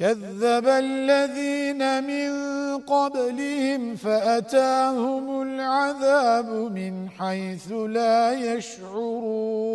كذب الذين من قبلهم فأتاهم العذاب من حيث لا يشعرون.